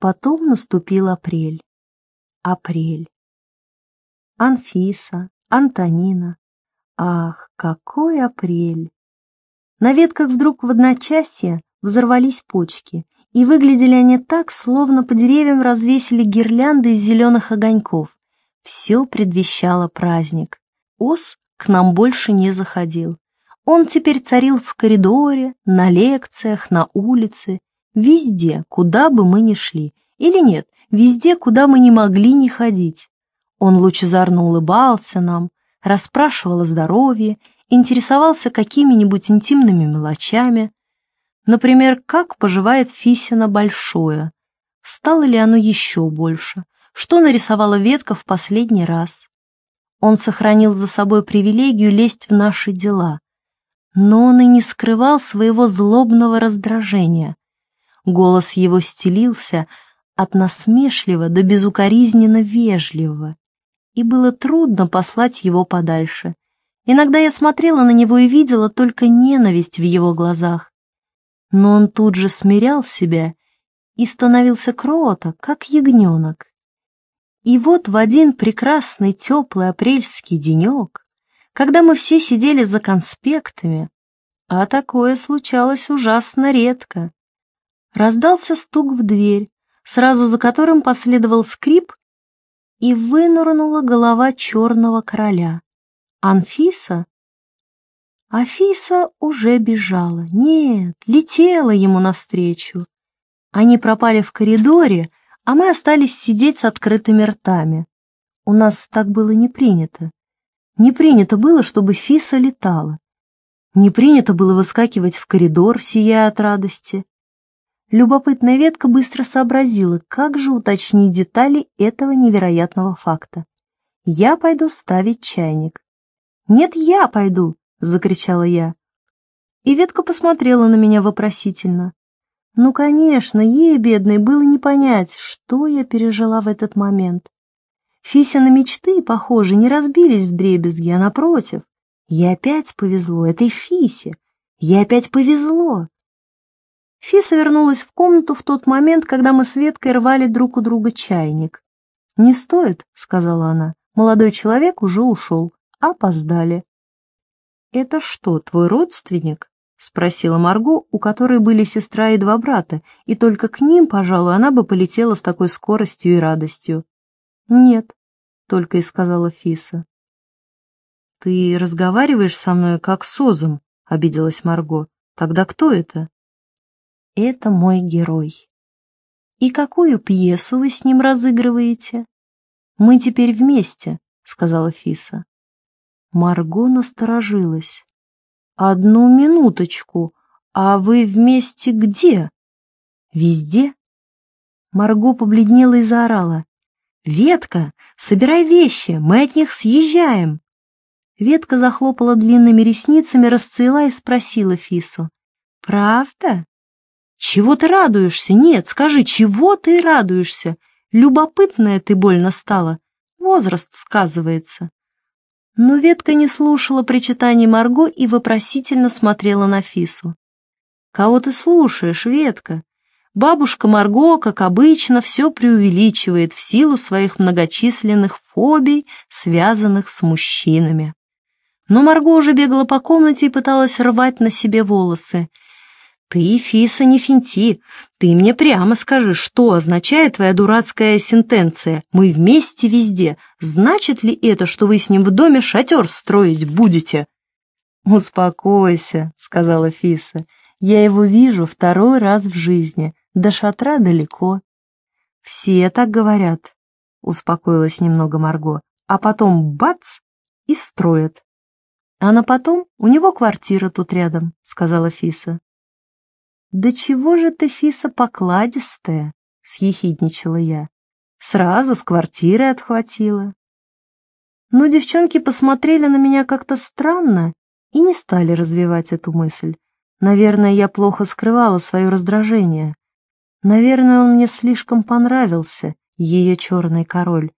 Потом наступил апрель. Апрель. Анфиса, Антонина. Ах, какой апрель! На ветках вдруг в одночасье взорвались почки, и выглядели они так, словно по деревьям развесили гирлянды из зеленых огоньков. Все предвещало праздник. Ос к нам больше не заходил. Он теперь царил в коридоре, на лекциях, на улице, везде, куда бы мы ни шли. Или нет, везде, куда мы не могли не ходить. Он лучезарно улыбался нам, расспрашивал о здоровье, интересовался какими-нибудь интимными мелочами. Например, как поживает Фисина Большое? Стало ли оно еще больше? Что нарисовала ветка в последний раз? Он сохранил за собой привилегию лезть в наши дела. Но он и не скрывал своего злобного раздражения. Голос его стелился от насмешливо до безукоризненно вежливого и было трудно послать его подальше. Иногда я смотрела на него и видела только ненависть в его глазах. Но он тут же смирял себя и становился кроток, как ягненок. И вот в один прекрасный теплый апрельский денек, когда мы все сидели за конспектами, а такое случалось ужасно редко, раздался стук в дверь, сразу за которым последовал скрип и вынырнула голова черного короля. Анфиса? Афиса уже бежала. Нет, летела ему навстречу. Они пропали в коридоре, а мы остались сидеть с открытыми ртами. У нас так было не принято. Не принято было, чтобы Фиса летала. Не принято было выскакивать в коридор, сияя от радости. Любопытная ветка быстро сообразила, как же уточнить детали этого невероятного факта. «Я пойду ставить чайник». «Нет, я пойду!» — закричала я. И ветка посмотрела на меня вопросительно. Ну, конечно, ей, бедной, было не понять, что я пережила в этот момент. Фисины мечты, похоже, не разбились в дребезги, а напротив. Ей опять повезло, этой Фисе. Ей опять повезло. Фиса вернулась в комнату в тот момент, когда мы с Веткой рвали друг у друга чайник. «Не стоит», — сказала она. «Молодой человек уже ушел. Опоздали». «Это что, твой родственник?» — спросила Марго, у которой были сестра и два брата, и только к ним, пожалуй, она бы полетела с такой скоростью и радостью. «Нет», — только и сказала Фиса. «Ты разговариваешь со мной как с Озом», — обиделась Марго. «Тогда кто это?» Это мой герой. И какую пьесу вы с ним разыгрываете? Мы теперь вместе, сказала Фиса. Марго насторожилась. Одну минуточку, а вы вместе где? Везде? Марго побледнела и заорала. «Ветка, собирай вещи, мы от них съезжаем!» Ветка захлопала длинными ресницами, расцвела и спросила Фису. «Правда?» Чего ты радуешься? Нет, скажи, чего ты радуешься? Любопытная ты больно стала. Возраст сказывается. Но ветка не слушала причитаний Марго и вопросительно смотрела на Фису. «Кого ты слушаешь, ветка?» Бабушка Марго, как обычно, все преувеличивает в силу своих многочисленных фобий, связанных с мужчинами. Но Марго уже бегала по комнате и пыталась рвать на себе волосы. «Ты, Фиса, не финти. Ты мне прямо скажи, что означает твоя дурацкая сентенция «мы вместе везде». Значит ли это, что вы с ним в доме шатер строить будете?» «Успокойся», — сказала Фиса. «Я его вижу второй раз в жизни. До шатра далеко». «Все так говорят», — успокоилась немного Марго. «А потом бац — и строят». «А на потом у него квартира тут рядом», — сказала Фиса. «Да чего же ты, Фиса, покладистая?» — съехидничала я. «Сразу с квартиры отхватила». Но девчонки посмотрели на меня как-то странно и не стали развивать эту мысль. Наверное, я плохо скрывала свое раздражение. Наверное, он мне слишком понравился, ее черный король.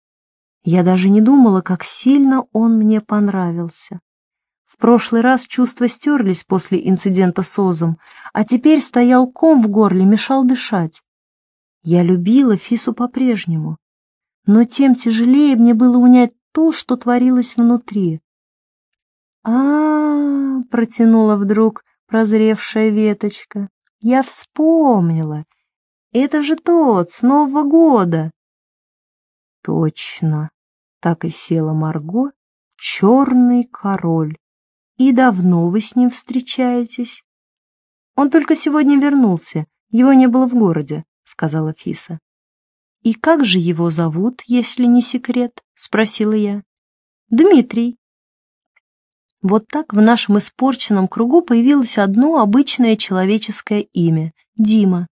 Я даже не думала, как сильно он мне понравился. В прошлый раз чувства стерлись после инцидента с Озом, а теперь стоял ком в горле, мешал дышать. Я любила Фису по-прежнему, но тем тяжелее мне было унять то, что творилось внутри. а, -а, -а протянула вдруг прозревшая веточка. «Я вспомнила! Это же тот, с Нового года!» «Точно!» — так и села Марго, черный король. «И давно вы с ним встречаетесь?» «Он только сегодня вернулся, его не было в городе», — сказала Фиса. «И как же его зовут, если не секрет?» — спросила я. «Дмитрий». Вот так в нашем испорченном кругу появилось одно обычное человеческое имя — Дима.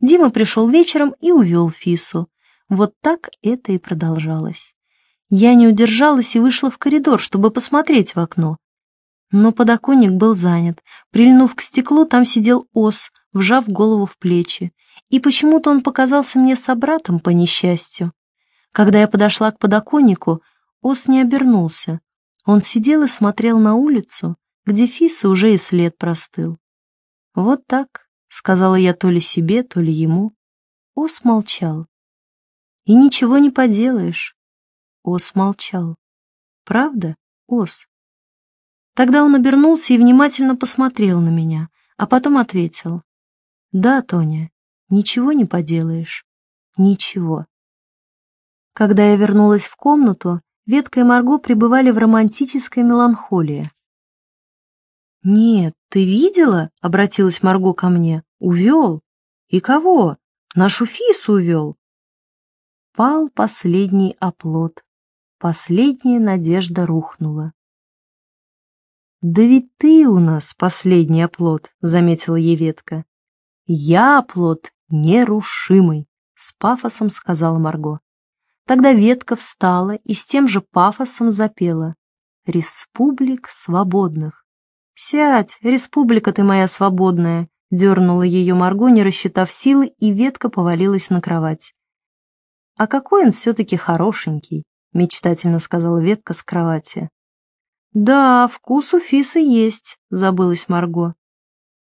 Дима пришел вечером и увел Фису. Вот так это и продолжалось. Я не удержалась и вышла в коридор, чтобы посмотреть в окно. Но подоконник был занят. Прильнув к стеклу, там сидел ос, вжав голову в плечи. И почему-то он показался мне собратом по несчастью. Когда я подошла к подоконнику, ос не обернулся. Он сидел и смотрел на улицу, где Фиса уже и след простыл. «Вот так», — сказала я то ли себе, то ли ему. Ос молчал. «И ничего не поделаешь». Ос молчал. «Правда, Ос?» Тогда он обернулся и внимательно посмотрел на меня, а потом ответил. «Да, Тоня, ничего не поделаешь. Ничего». Когда я вернулась в комнату, Ветка и Марго пребывали в романтической меланхолии. «Нет, ты видела?» — обратилась Марго ко мне. «Увел? И кого? Нашу Фису увел!» Пал последний оплот. Последняя надежда рухнула. «Да ведь ты у нас последний оплот», — заметила ей ветка. «Я оплот нерушимый», — с пафосом сказала Марго. Тогда ветка встала и с тем же пафосом запела. «Республик свободных». «Сядь, республика ты моя свободная», — дернула ее Марго, не рассчитав силы, и ветка повалилась на кровать. «А какой он все-таки хорошенький», — мечтательно сказала ветка с кровати. «Да, вкус у Фисы есть», — забылась Марго.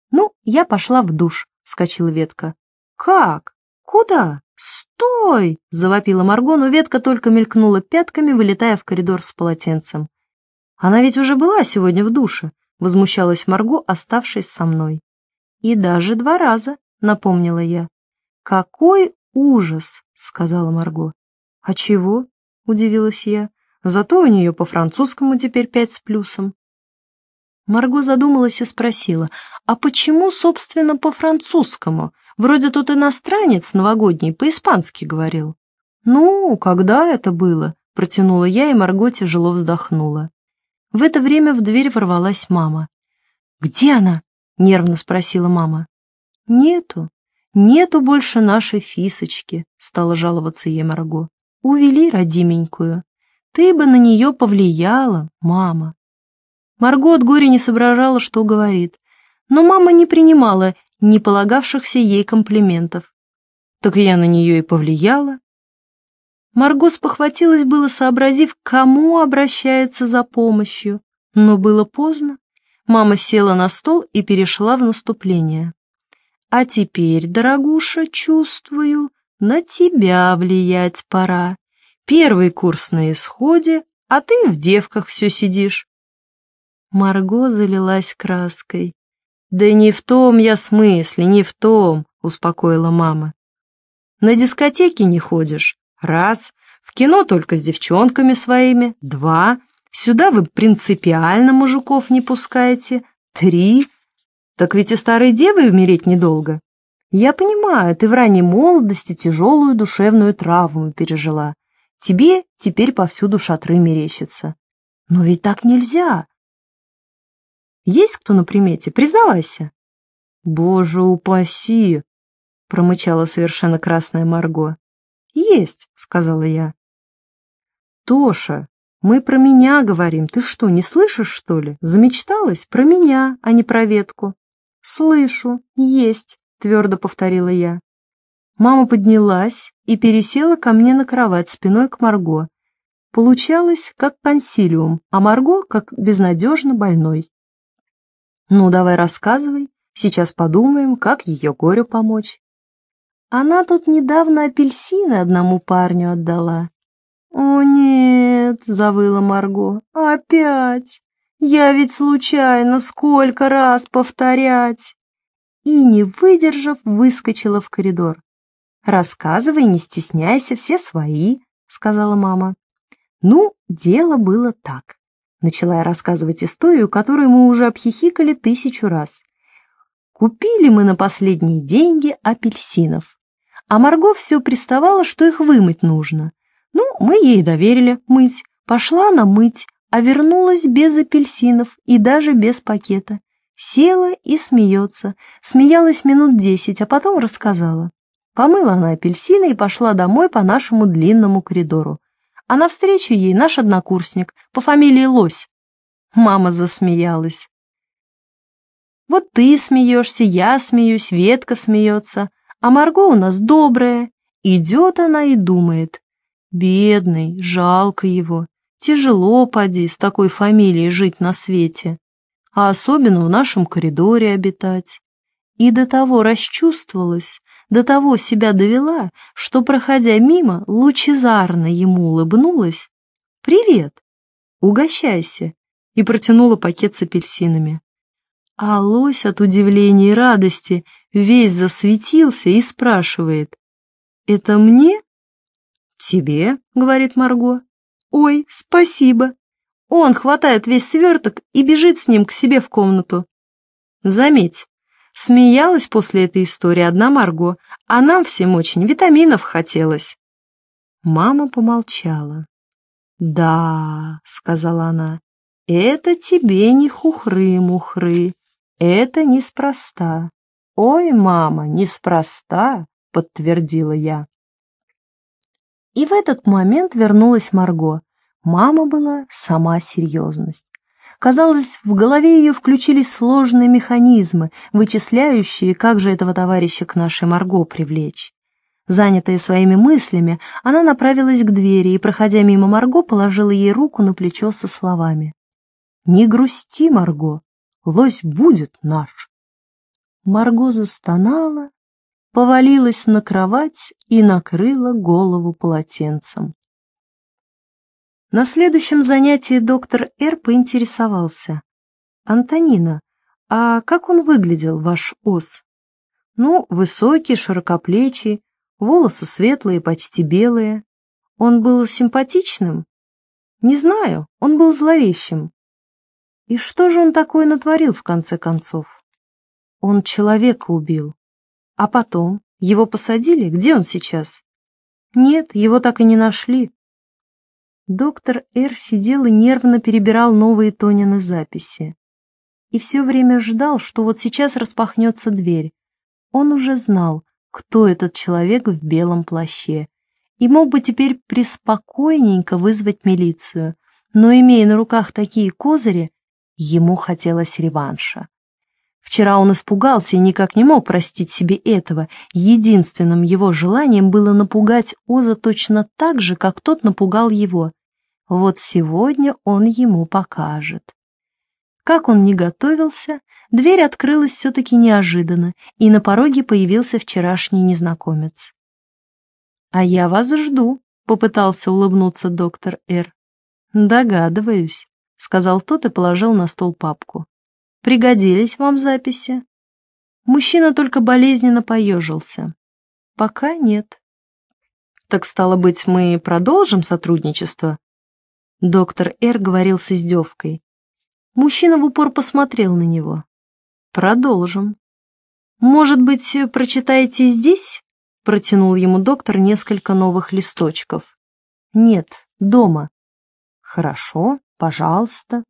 «Ну, я пошла в душ», — вскочила ветка. «Как? Куда? Стой!» — завопила Марго, но ветка только мелькнула пятками, вылетая в коридор с полотенцем. «Она ведь уже была сегодня в душе», — возмущалась Марго, оставшись со мной. «И даже два раза», — напомнила я. «Какой ужас!» — сказала Марго. «А чего?» — удивилась я. Зато у нее по-французскому теперь пять с плюсом. Марго задумалась и спросила, а почему, собственно, по-французскому? Вроде тут иностранец новогодний по-испански говорил. Ну, когда это было? Протянула я, и Марго тяжело вздохнула. В это время в дверь ворвалась мама. «Где она?» — нервно спросила мама. «Нету, нету больше нашей фисочки», — стала жаловаться ей Марго. «Увели родименькую». Ты бы на нее повлияла, мама. Марго от горя не соображала, что говорит, но мама не принимала не полагавшихся ей комплиментов. Так я на нее и повлияла. Марго спохватилась было, сообразив, кому обращается за помощью, но было поздно. Мама села на стол и перешла в наступление. «А теперь, дорогуша, чувствую, на тебя влиять пора. Первый курс на исходе, а ты в девках все сидишь. Марго залилась краской. «Да не в том я смысле, не в том», — успокоила мама. «На дискотеке не ходишь? Раз. В кино только с девчонками своими? Два. Сюда вы принципиально мужиков не пускаете? Три. Так ведь и старой девой умереть недолго. Я понимаю, ты в ранней молодости тяжелую душевную травму пережила. Тебе теперь повсюду шатры мерещатся. Но ведь так нельзя. Есть кто на примете? Признавайся. Боже упаси, промычала совершенно красная Марго. Есть, сказала я. Тоша, мы про меня говорим. Ты что, не слышишь, что ли? Замечталась? Про меня, а не про ветку. Слышу, есть, твердо повторила я. Мама поднялась и пересела ко мне на кровать спиной к Марго. Получалось, как консилиум, а Марго как безнадежно больной. «Ну, давай рассказывай, сейчас подумаем, как ее горю помочь». Она тут недавно апельсины одному парню отдала». «О, нет!» — завыла Марго. «Опять! Я ведь случайно сколько раз повторять!» И, не выдержав, выскочила в коридор. «Рассказывай, не стесняйся, все свои», — сказала мама. Ну, дело было так. Начала я рассказывать историю, которую мы уже обхихикали тысячу раз. Купили мы на последние деньги апельсинов. А Марго все приставала, что их вымыть нужно. Ну, мы ей доверили мыть. Пошла она мыть, а вернулась без апельсинов и даже без пакета. Села и смеется. Смеялась минут десять, а потом рассказала. Помыла она апельсины и пошла домой по нашему длинному коридору. А навстречу ей наш однокурсник по фамилии Лось. Мама засмеялась. Вот ты смеешься, я смеюсь, Ветка смеется, а Марго у нас добрая. Идет она и думает, Бедный, жалко его. Тяжело, поди, с такой фамилией жить на свете. А особенно в нашем коридоре обитать. И до того расчувствовалась, до того себя довела, что, проходя мимо, лучезарно ему улыбнулась. «Привет! Угощайся!» и протянула пакет с апельсинами. А лось от удивления и радости весь засветился и спрашивает. «Это мне?» «Тебе», — говорит Марго. «Ой, спасибо». Он хватает весь сверток и бежит с ним к себе в комнату. Заметь, смеялась после этой истории одна Марго, а нам всем очень витаминов хотелось. Мама помолчала. «Да», — сказала она, — «это тебе не хухры-мухры, это неспроста». «Ой, мама, неспроста», — подтвердила я. И в этот момент вернулась Марго. Мама была сама серьезность. Казалось, в голове ее включились сложные механизмы, вычисляющие, как же этого товарища к нашей Марго привлечь. Занятая своими мыслями, она направилась к двери и, проходя мимо Марго, положила ей руку на плечо со словами. «Не грусти, Марго, лось будет наш». Марго застонала повалилась на кровать и накрыла голову полотенцем. На следующем занятии доктор Р. поинтересовался. «Антонина, а как он выглядел, ваш ос?» «Ну, высокий, широкоплечий, волосы светлые, почти белые. Он был симпатичным?» «Не знаю, он был зловещим». «И что же он такое натворил, в конце концов?» «Он человека убил». А потом? Его посадили? Где он сейчас? Нет, его так и не нашли. Доктор Р. сидел и нервно перебирал новые Тонины записи. И все время ждал, что вот сейчас распахнется дверь. Он уже знал, кто этот человек в белом плаще, и мог бы теперь преспокойненько вызвать милицию, но, имея на руках такие козыри, ему хотелось реванша. Вчера он испугался и никак не мог простить себе этого. Единственным его желанием было напугать Оза точно так же, как тот напугал его. Вот сегодня он ему покажет. Как он не готовился, дверь открылась все-таки неожиданно, и на пороге появился вчерашний незнакомец. «А я вас жду», — попытался улыбнуться доктор Р. «Догадываюсь», — сказал тот и положил на стол папку. Пригодились вам записи? Мужчина только болезненно поежился. Пока нет. Так стало быть, мы продолжим сотрудничество? Доктор Р. говорил с издевкой. Мужчина в упор посмотрел на него. Продолжим. Может быть, прочитаете здесь? Протянул ему доктор несколько новых листочков. Нет, дома. Хорошо, пожалуйста.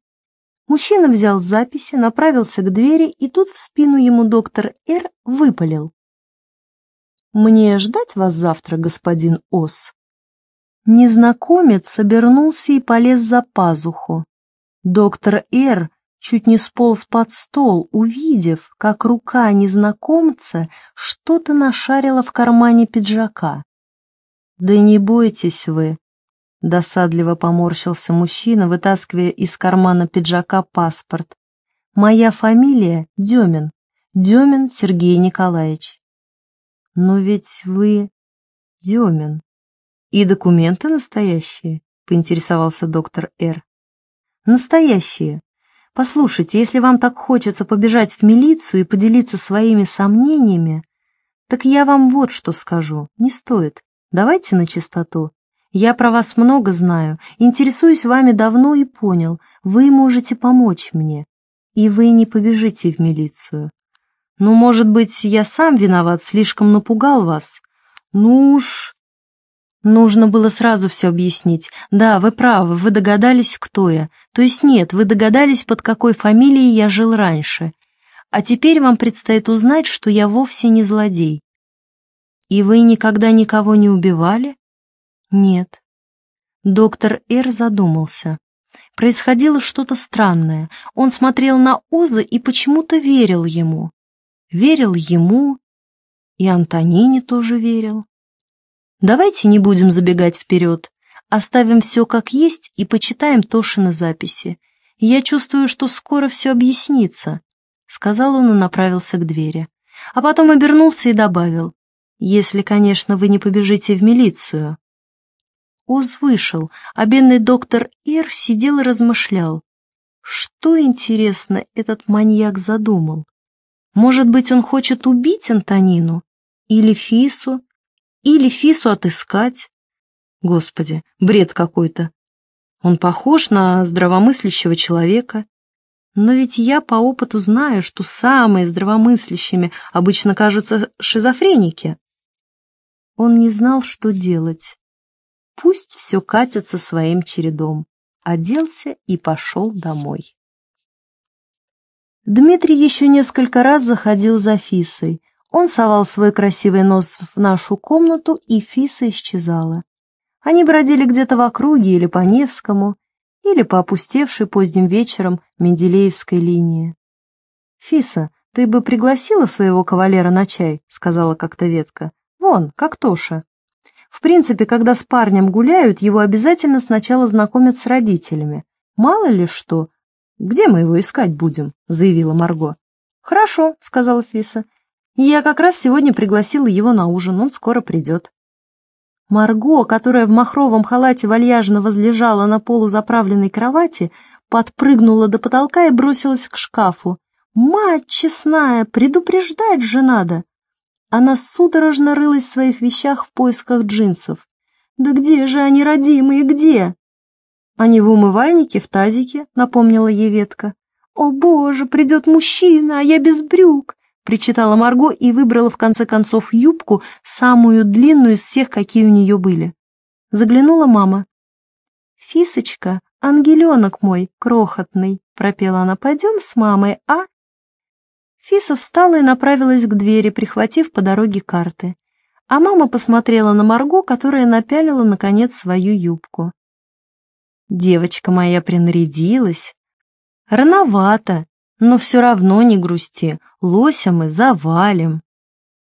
Мужчина взял записи, направился к двери, и тут в спину ему доктор Р. выпалил. «Мне ждать вас завтра, господин Ос?» Незнакомец обернулся и полез за пазуху. Доктор Р. чуть не сполз под стол, увидев, как рука незнакомца что-то нашарила в кармане пиджака. «Да не бойтесь вы», Досадливо поморщился мужчина, вытаскивая из кармана пиджака паспорт. «Моя фамилия Демин. Демин Сергей Николаевич». Но ведь вы Демин. И документы настоящие, поинтересовался доктор Р. Настоящие. Послушайте, если вам так хочется побежать в милицию и поделиться своими сомнениями, так я вам вот что скажу. Не стоит. Давайте на чистоту. Я про вас много знаю, интересуюсь вами давно и понял, вы можете помочь мне, и вы не побежите в милицию. Ну, может быть, я сам виноват, слишком напугал вас? Ну уж... Нужно было сразу все объяснить. Да, вы правы, вы догадались, кто я. То есть нет, вы догадались, под какой фамилией я жил раньше. А теперь вам предстоит узнать, что я вовсе не злодей. И вы никогда никого не убивали? Нет. Доктор Р задумался. Происходило что-то странное. Он смотрел на Оза и почему-то верил ему. Верил ему, и Антонине тоже верил. Давайте не будем забегать вперед. Оставим все как есть и почитаем Тошины записи. Я чувствую, что скоро все объяснится, — сказал он и направился к двери. А потом обернулся и добавил, если, конечно, вы не побежите в милицию. Оз вышел, а бедный доктор Ир сидел и размышлял. Что, интересно, этот маньяк задумал? Может быть, он хочет убить Антонину? Или Фису? Или Фису отыскать? Господи, бред какой-то. Он похож на здравомыслящего человека. Но ведь я по опыту знаю, что самые здравомыслящими обычно кажутся шизофреники. Он не знал, что делать. Пусть все катится своим чередом. Оделся и пошел домой. Дмитрий еще несколько раз заходил за Фисой. Он совал свой красивый нос в нашу комнату, и Фиса исчезала. Они бродили где-то в округе или по Невскому, или по опустевшей поздним вечером Менделеевской линии. «Фиса, ты бы пригласила своего кавалера на чай?» — сказала как-то ветка. «Вон, как Тоша». В принципе, когда с парнем гуляют, его обязательно сначала знакомят с родителями. Мало ли что. Где мы его искать будем? заявила Марго. Хорошо, сказала Фиса. Я как раз сегодня пригласила его на ужин, он скоро придет. Марго, которая в махровом халате вальяжно возлежала на полузаправленной кровати, подпрыгнула до потолка и бросилась к шкафу. «Мать честная, предупреждать же надо!» Она судорожно рылась в своих вещах в поисках джинсов. «Да где же они, родимые, где?» «Они в умывальнике, в тазике», — напомнила ей ветка. «О, боже, придет мужчина, а я без брюк!» — причитала Марго и выбрала в конце концов юбку, самую длинную из всех, какие у нее были. Заглянула мама. «Фисочка, ангеленок мой, крохотный», — пропела она, — «пойдем с мамой, а?» Фиса встала и направилась к двери, прихватив по дороге карты. А мама посмотрела на Марго, которая напялила, наконец, свою юбку. Девочка моя принарядилась. Рановато, но все равно не грусти, лося мы завалим.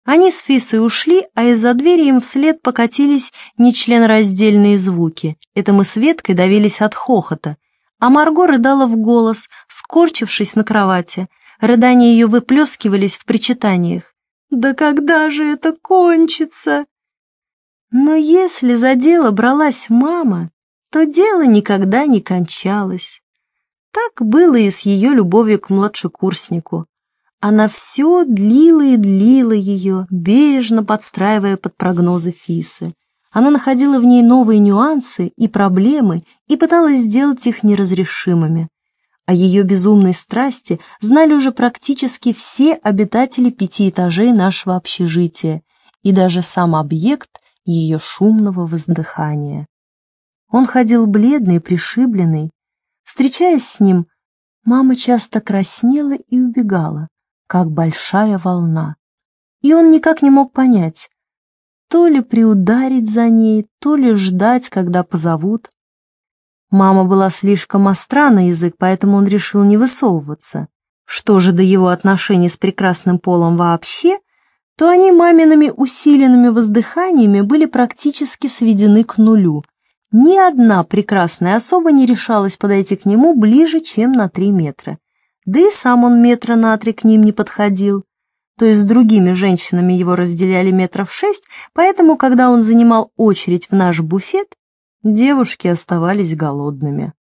Они с Фисой ушли, а из-за двери им вслед покатились нечленораздельные звуки. Это мы с Веткой давились от хохота. А Марго рыдала в голос, скорчившись на кровати — Рыдания ее выплескивались в причитаниях. «Да когда же это кончится?» Но если за дело бралась мама, то дело никогда не кончалось. Так было и с ее любовью к младшекурснику. Она все длила и длила ее, бережно подстраивая под прогнозы Фисы. Она находила в ней новые нюансы и проблемы и пыталась сделать их неразрешимыми. О ее безумной страсти знали уже практически все обитатели пяти этажей нашего общежития и даже сам объект ее шумного воздыхания. Он ходил бледный, пришибленный. Встречаясь с ним, мама часто краснела и убегала, как большая волна. И он никак не мог понять, то ли приударить за ней, то ли ждать, когда позовут, Мама была слишком остра на язык, поэтому он решил не высовываться. Что же до его отношений с прекрасным полом вообще, то они мамиными усиленными воздыханиями были практически сведены к нулю. Ни одна прекрасная особа не решалась подойти к нему ближе, чем на три метра. Да и сам он метра на три к ним не подходил. То есть с другими женщинами его разделяли метров шесть, поэтому, когда он занимал очередь в наш буфет, девушки оставались голодными.